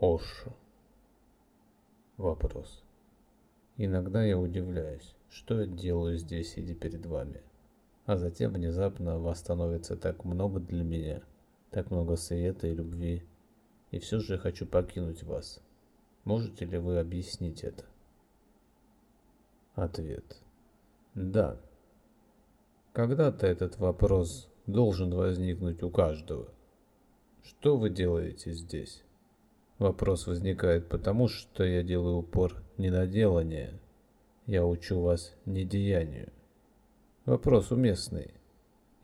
Оша. Вопрос. Иногда я удивляюсь, что я делаю здесь, сидя перед вами. А затем внезапно вас становится так много для меня, так много света и любви, и все же я хочу покинуть вас. Можете ли вы объяснить это? Ответ. Да. Когда-то этот вопрос должен возникнуть у каждого. Что вы делаете здесь? Вопрос возникает потому, что я делаю упор не на делание. Я учу вас недеянию. Вопрос уместный.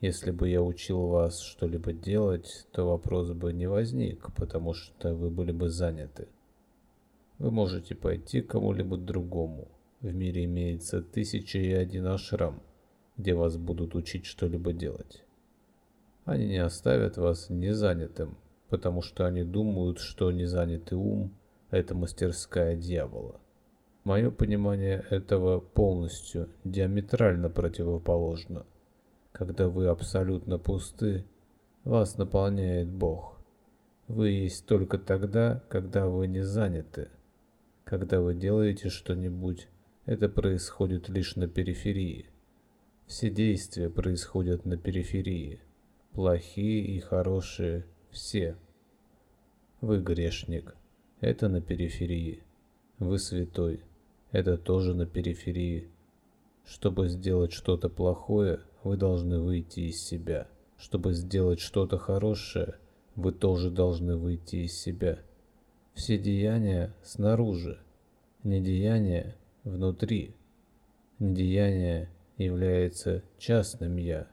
Если бы я учил вас что-либо делать, то вопрос бы не возник, потому что вы были бы заняты. Вы можете пойти к кому-либо другому. В мире имеется тысяча и один ашрам, где вас будут учить что-либо делать. Они не оставят вас незанятым, потому что они думают, что незанятый ум – это мастерская дьявола. Мое понимание этого полностью диаметрально противоположно. Когда вы абсолютно пусты, вас наполняет Бог. Вы есть только тогда, когда вы не заняты. Когда вы делаете что-нибудь, это происходит лишь на периферии. Все действия происходят на периферии. Плохие и хорошие – все. Вы грешник. Это на периферии. Вы святой. Это тоже на периферии. Чтобы сделать что-то плохое, вы должны выйти из себя. Чтобы сделать что-то хорошее, вы тоже должны выйти из себя. Все деяния снаружи, недеяние внутри. Недеяние является частным «я».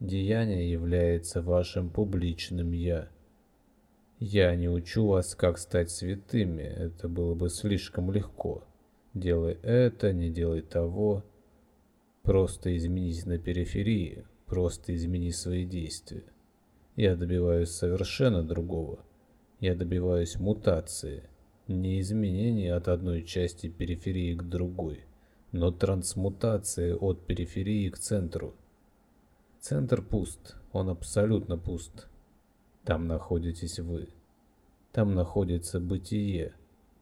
Деяние является вашим публичным «я». Я не учу вас, как стать святыми, это было бы слишком легко. Делай это, не делай того. Просто изменись на периферии, просто измени свои действия. Я добиваюсь совершенно другого. Я добиваюсь мутации, не изменения от одной части периферии к другой, но трансмутации от периферии к центру. Центр пуст, он абсолютно пуст. Там находитесь вы. Там находится бытие,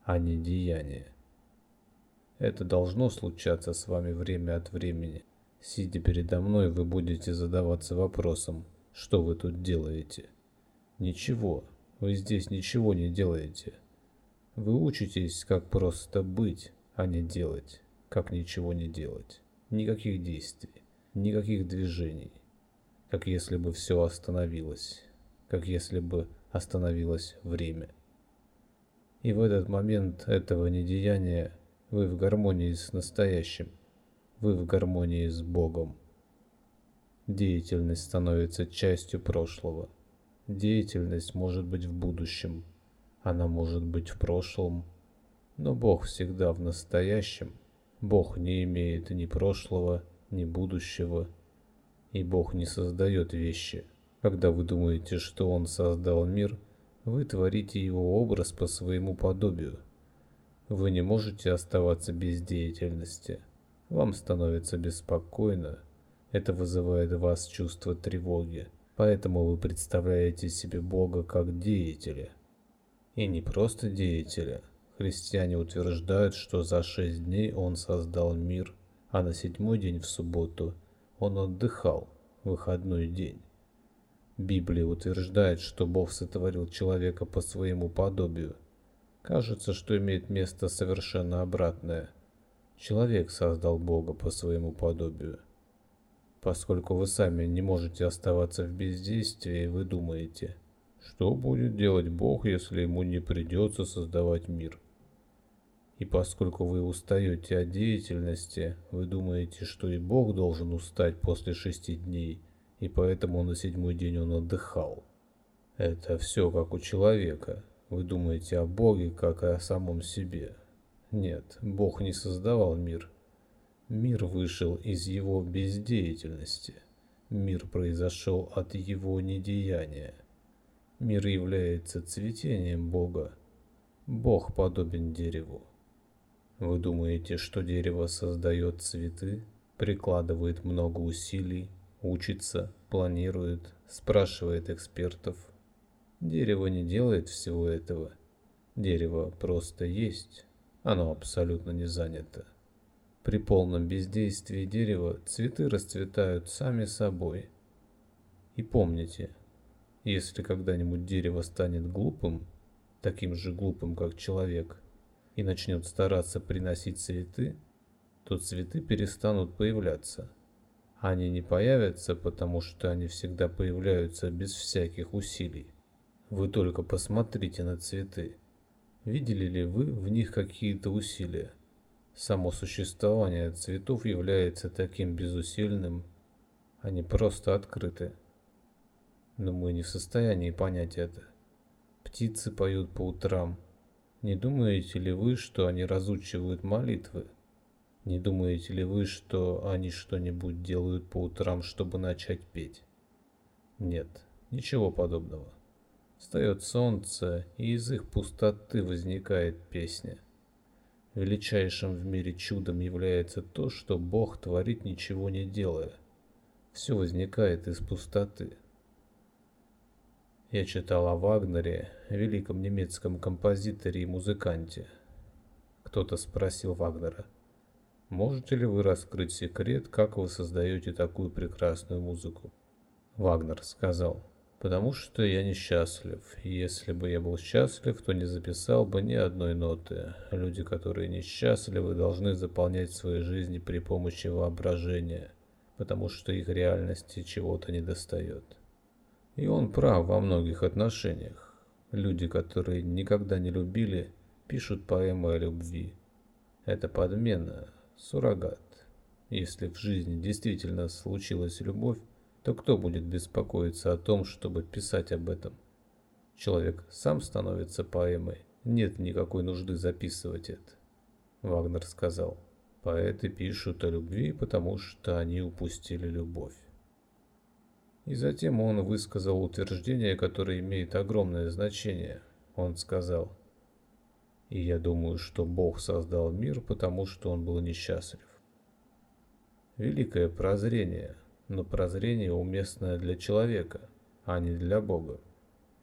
а не деяние. Это должно случаться с вами время от времени. Сидя передо мной, вы будете задаваться вопросом, что вы тут делаете. Ничего, вы здесь ничего не делаете. Вы учитесь, как просто быть, а не делать, как ничего не делать. Никаких действий, никаких движений. Как если бы все остановилось как если бы остановилось время. И в этот момент этого недеяния вы в гармонии с настоящим, вы в гармонии с Богом. Деятельность становится частью прошлого. Деятельность может быть в будущем, она может быть в прошлом, но Бог всегда в настоящем. Бог не имеет ни прошлого, ни будущего, и Бог не создает вещи – когда вы думаете, что он создал мир, вы творите его образ по своему подобию. Вы не можете оставаться без деятельности. Вам становится беспокойно. Это вызывает в вас чувство тревоги. Поэтому вы представляете себе Бога как деятеля. И не просто деятеля. Христиане утверждают, что за шесть дней Он создал мир, а на седьмой день в субботу Он отдыхал, выходной день. Библия утверждает, что Бог сотворил человека по своему подобию. Кажется, что имеет место совершенно обратное. Человек создал Бога по своему подобию. Поскольку вы сами не можете оставаться в бездействии, вы думаете, что будет делать Бог, если ему не придется создавать мир? И поскольку вы устаете от деятельности, вы думаете, что и Бог должен устать после шести дней – и поэтому на седьмой день он отдыхал. Это все как у человека. Вы думаете о Боге, как о самом себе. Нет, Бог не создавал мир. Мир вышел из его бездеятельности. Мир произошел от его недеяния. Мир является цветением Бога. Бог подобен дереву. Вы думаете, что дерево создает цветы, прикладывает много усилий, учится, планирует, спрашивает экспертов. Дерево не делает всего этого. Дерево просто есть, оно абсолютно не занято. При полном бездействии дерева цветы расцветают сами собой. И помните, если когда-нибудь дерево станет глупым, таким же глупым, как человек, и начнет стараться приносить цветы, то цветы перестанут появляться. Они не появятся, потому что они всегда появляются без всяких усилий. Вы только посмотрите на цветы. Видели ли вы в них какие-то усилия? Само существование цветов является таким безусильным, они просто открыты. Но мы не в состоянии понять это. Птицы поют по утрам. Не думаете ли вы, что они разучивают молитвы? Не думаете ли вы, что они что-нибудь делают по утрам, чтобы начать петь? Нет, ничего подобного. Встает солнце, и из их пустоты возникает песня. Величайшим в мире чудом является то, что Бог творит ничего не делая. Все возникает из пустоты. Я читал о Вагнере, великом немецком композиторе и музыканте. Кто-то спросил Вагнера, можете ли вы раскрыть секрет, как вы создаете такую прекрасную музыку? Вагнер сказал, потому что я несчастлив. Если бы я был счастлив, то не записал бы ни одной ноты. Люди, которые несчастливы, должны заполнять свои жизни при помощи воображения, потому что их реальности чего-то недостает. И он прав во многих отношениях. Люди, которые никогда не любили, пишут поэмы о любви. Это подмена, суррогат. Если в жизни действительно случилась любовь, то кто будет беспокоиться о том, чтобы писать об этом? Человек сам становится поэмой, нет никакой нужды записывать это. Вагнер сказал, поэты пишут о любви, потому что они упустили любовь. И затем он высказал утверждение, которое имеет огромное значение. Он сказал, «И я думаю, что Бог создал мир, потому что он был несчастлив». Великое прозрение – но прозрение уместное для человека, а не для Бога.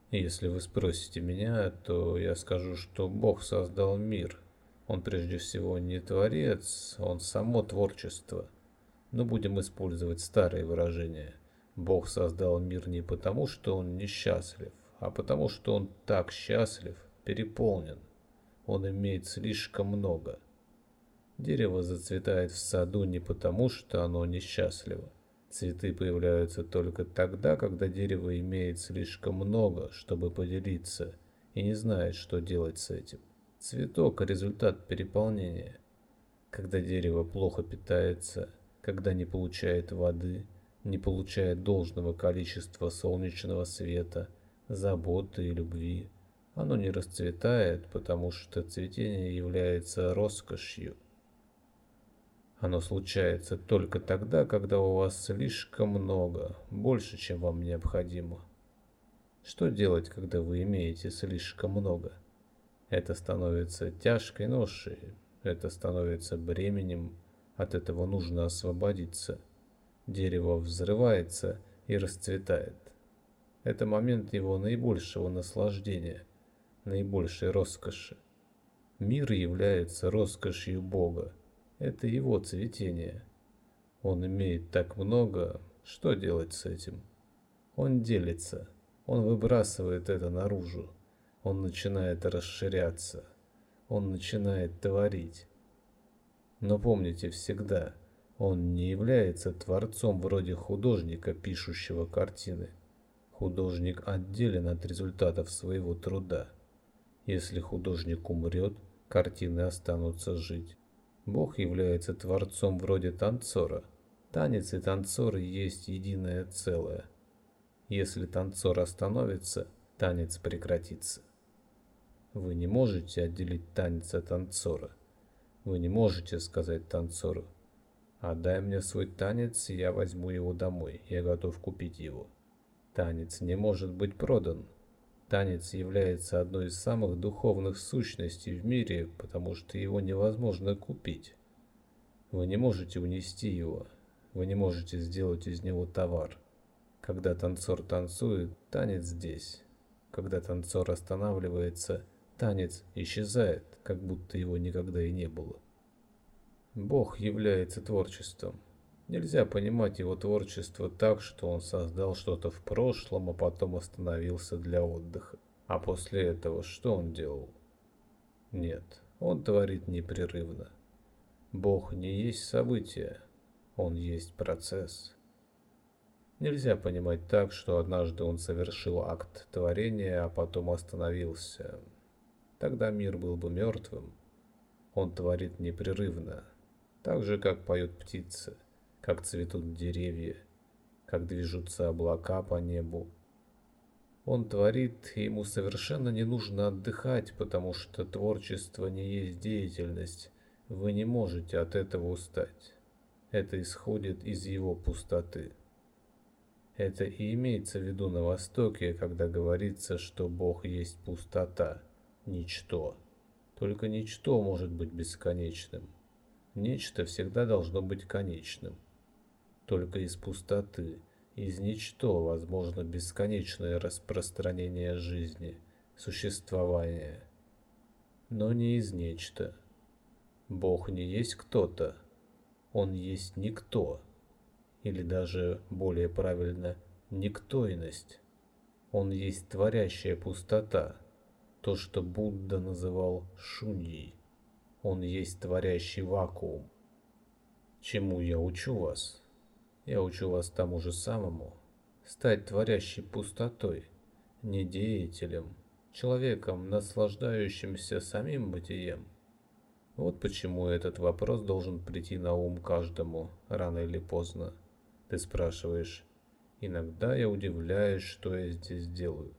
Если вы спросите меня, то я скажу, что Бог создал мир. Он прежде всего не творец, он само творчество. Но будем использовать старые выражения. Бог создал мир не потому, что он несчастлив, а потому, что он так счастлив, переполнен. Он имеет слишком много. Дерево зацветает в саду не потому, что оно несчастливо, Цветы появляются только тогда, когда дерево имеет слишком много, чтобы поделиться, и не знает, что делать с этим. Цветок – результат переполнения. Когда дерево плохо питается, когда не получает воды, не получает должного количества солнечного света, заботы и любви, оно не расцветает, потому что цветение является роскошью. Оно случается только тогда, когда у вас слишком много, больше, чем вам необходимо. Что делать, когда вы имеете слишком много? Это становится тяжкой ношей, это становится бременем, от этого нужно освободиться. Дерево взрывается и расцветает. Это момент его наибольшего наслаждения, наибольшей роскоши. Мир является роскошью Бога. Это его цветение. Он имеет так много, что делать с этим? Он делится, он выбрасывает это наружу, он начинает расширяться, он начинает творить. Но помните всегда, он не является творцом вроде художника, пишущего картины. Художник отделен от результатов своего труда. Если художник умрет, картины останутся жить. Бог является творцом вроде танцора. Танец и танцор есть единое целое. Если танцор остановится, танец прекратится. Вы не можете отделить танец от танцора. Вы не можете сказать танцору, «Отдай мне свой танец, я возьму его домой, я готов купить его». Танец не может быть продан, Танец является одной из самых духовных сущностей в мире, потому что его невозможно купить. Вы не можете унести его, вы не можете сделать из него товар. Когда танцор танцует, танец здесь. Когда танцор останавливается, танец исчезает, как будто его никогда и не было. Бог является творчеством. Нельзя понимать его творчество так, что он создал что-то в прошлом, а потом остановился для отдыха. А после этого что он делал? Нет, он творит непрерывно. Бог не есть событие, он есть процесс. Нельзя понимать так, что однажды он совершил акт творения, а потом остановился. Тогда мир был бы мертвым. Он творит непрерывно, так же, как поют птицы, как цветут деревья, как движутся облака по небу. Он творит, и ему совершенно не нужно отдыхать, потому что творчество не есть деятельность. Вы не можете от этого устать. Это исходит из его пустоты. Это и имеется в виду на Востоке, когда говорится, что Бог есть пустота, ничто. Только ничто может быть бесконечным. Нечто всегда должно быть конечным. Только из пустоты, из ничто возможно бесконечное распространение жизни, существования. Но не из нечто. Бог не есть кто-то, Он есть никто или даже более правильно, никтойность. Он есть творящая пустота, то, что Будда называл шуньей. Он есть творящий вакуум. Чему я учу вас? Я учу вас тому же самому. Стать творящей пустотой, не деятелем, человеком, наслаждающимся самим бытием. Вот почему этот вопрос должен прийти на ум каждому, рано или поздно. Ты спрашиваешь, иногда я удивляюсь, что я здесь делаю.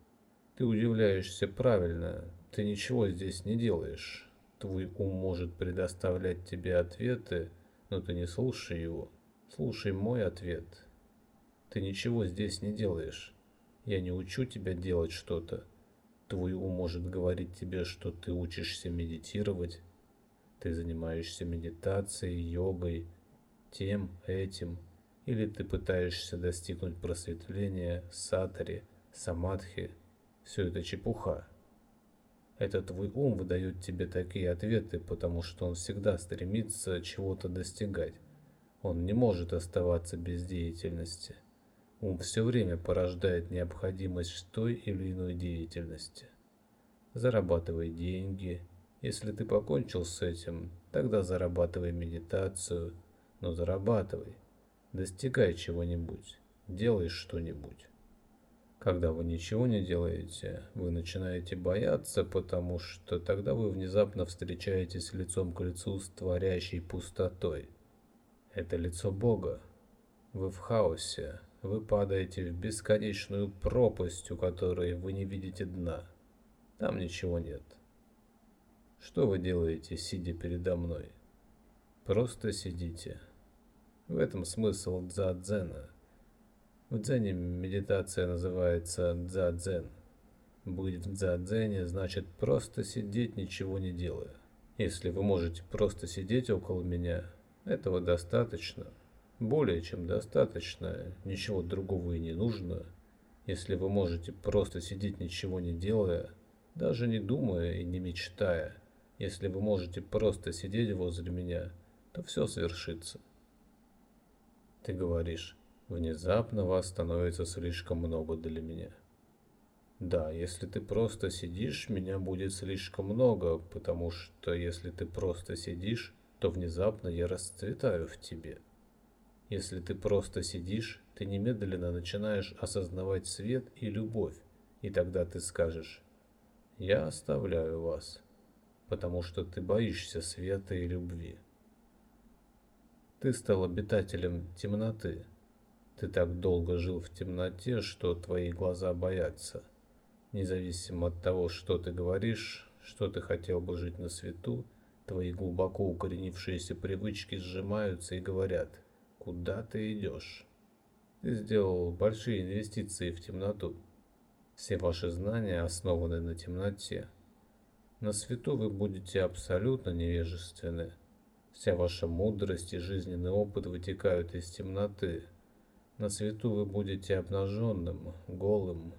Ты удивляешься правильно, ты ничего здесь не делаешь. Твой ум может предоставлять тебе ответы, но ты не слушай его. Слушай мой ответ. Ты ничего здесь не делаешь. Я не учу тебя делать что-то. Твой ум может говорить тебе, что ты учишься медитировать. Ты занимаешься медитацией, йогой, тем, этим – или ты пытаешься достигнуть просветления, сатари, самадхи. Все это чепуха. Это твой ум выдает тебе такие ответы, потому что он всегда стремится чего-то достигать. Он не может оставаться без деятельности. Ум все время порождает необходимость той или иной деятельности. Зарабатывай деньги. Если ты покончил с этим, тогда зарабатывай медитацию, но зарабатывай. Достигай чего-нибудь, делай что-нибудь. Когда вы ничего не делаете, вы начинаете бояться, потому что тогда вы внезапно встречаетесь лицом к лицу с творящей пустотой. Это лицо Бога. Вы в хаосе, вы падаете в бесконечную пропасть, у которой вы не видите дна. Там ничего нет. Что вы делаете, сидя передо мной? Просто сидите. В этом смысл дза-дзена. В дзене медитация называется дза-дзен. Быть в дза-дзене значит просто сидеть, ничего не делая. Если вы можете просто сидеть около меня, этого достаточно. Более чем достаточно, ничего другого и не нужно. Если вы можете просто сидеть, ничего не делая, даже не думая и не мечтая, если вы можете просто сидеть возле меня, то все свершится. Ты говоришь, внезапно вас становится слишком много для меня. Да, если ты просто сидишь, меня будет слишком много, потому что если ты просто сидишь, то внезапно я расцветаю в тебе. Если ты просто сидишь, ты немедленно начинаешь осознавать свет и любовь, и тогда ты скажешь «Я оставляю вас», потому что ты боишься света и любви. Ты стал обитателем темноты. Ты так долго жил в темноте, что твои глаза боятся. Независимо от того, что ты говоришь, что ты хотел бы жить на свету, твои глубоко укоренившиеся привычки сжимаются и говорят, куда ты идешь. Ты сделал большие инвестиции в темноту. Все ваши знания основаны на темноте. На свету вы будете абсолютно невежественны. Вся ваша мудрость и жизненный опыт вытекают из темноты. На свету вы будете обнаженным, голым.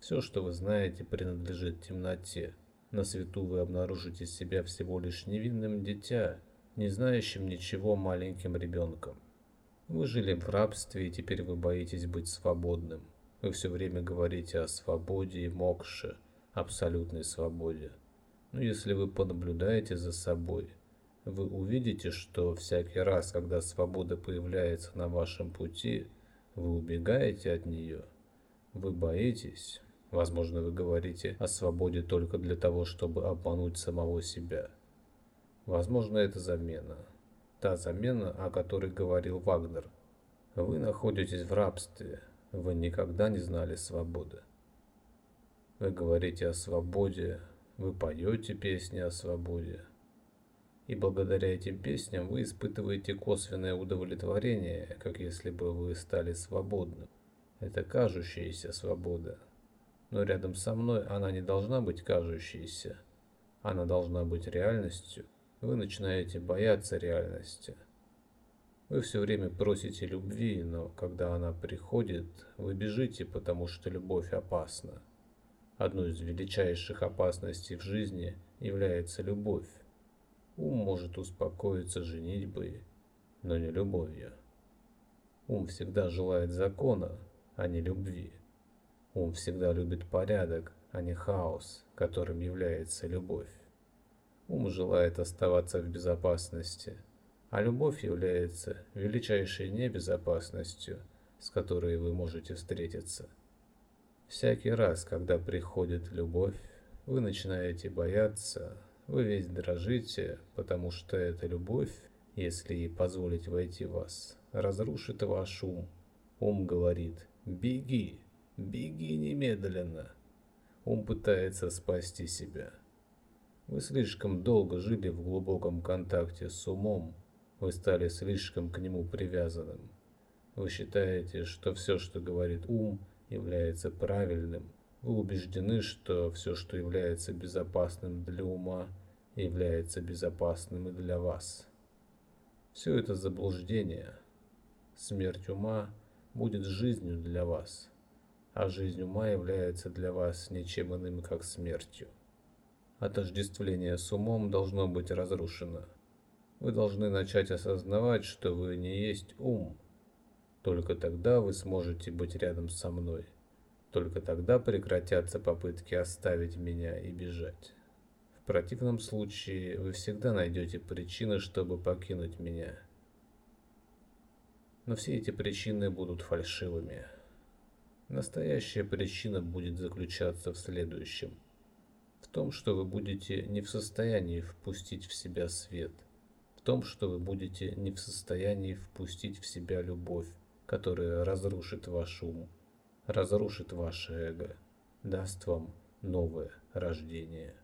Все, что вы знаете, принадлежит темноте. На свету вы обнаружите себя всего лишь невинным дитя, не знающим ничего маленьким ребенком. Вы жили в рабстве, и теперь вы боитесь быть свободным. Вы все время говорите о свободе и мокше, абсолютной свободе. Но если вы понаблюдаете за собой, вы увидите, что всякий раз, когда свобода появляется на вашем пути, вы убегаете от нее, вы боитесь, возможно, вы говорите о свободе только для того, чтобы обмануть самого себя. Возможно, это замена. Та замена, о которой говорил Вагнер. Вы находитесь в рабстве, вы никогда не знали свободы. Вы говорите о свободе, вы поете песни о свободе. И благодаря этим песням вы испытываете косвенное удовлетворение, как если бы вы стали свободным. Это кажущаяся свобода. Но рядом со мной она не должна быть кажущейся. Она должна быть реальностью. Вы начинаете бояться реальности. Вы все время просите любви, но когда она приходит, вы бежите, потому что любовь опасна. Одной из величайших опасностей в жизни является любовь. Ум может успокоиться женитьбой, но не любовью. Ум всегда желает закона, а не любви. Ум всегда любит порядок, а не хаос, которым является любовь. Ум желает оставаться в безопасности, а любовь является величайшей небезопасностью, с которой вы можете встретиться. Всякий раз, когда приходит любовь, вы начинаете бояться, вы весь дрожите, потому что эта любовь, если ей позволить войти в вас, разрушит ваш ум. Ум говорит «беги, беги немедленно». Ум пытается спасти себя. Вы слишком долго жили в глубоком контакте с умом, вы стали слишком к нему привязанным. Вы считаете, что все, что говорит ум, является правильным. Вы убеждены, что все, что является безопасным для ума, является безопасным и для вас. Все это заблуждение. Смерть ума будет жизнью для вас, а жизнь ума является для вас ничем иным, как смертью. Отождествление с умом должно быть разрушено. Вы должны начать осознавать, что вы не есть ум – только тогда вы сможете быть рядом со мной. Только тогда прекратятся попытки оставить меня и бежать. Противном случае вы всегда найдете причины, чтобы покинуть меня. Но все эти причины будут фальшивыми. Настоящая причина будет заключаться в следующем. В том, что вы будете не в состоянии впустить в себя свет. В том, что вы будете не в состоянии впустить в себя любовь которое разрушит ваш ум, разрушит ваше эго, даст вам новое рождение.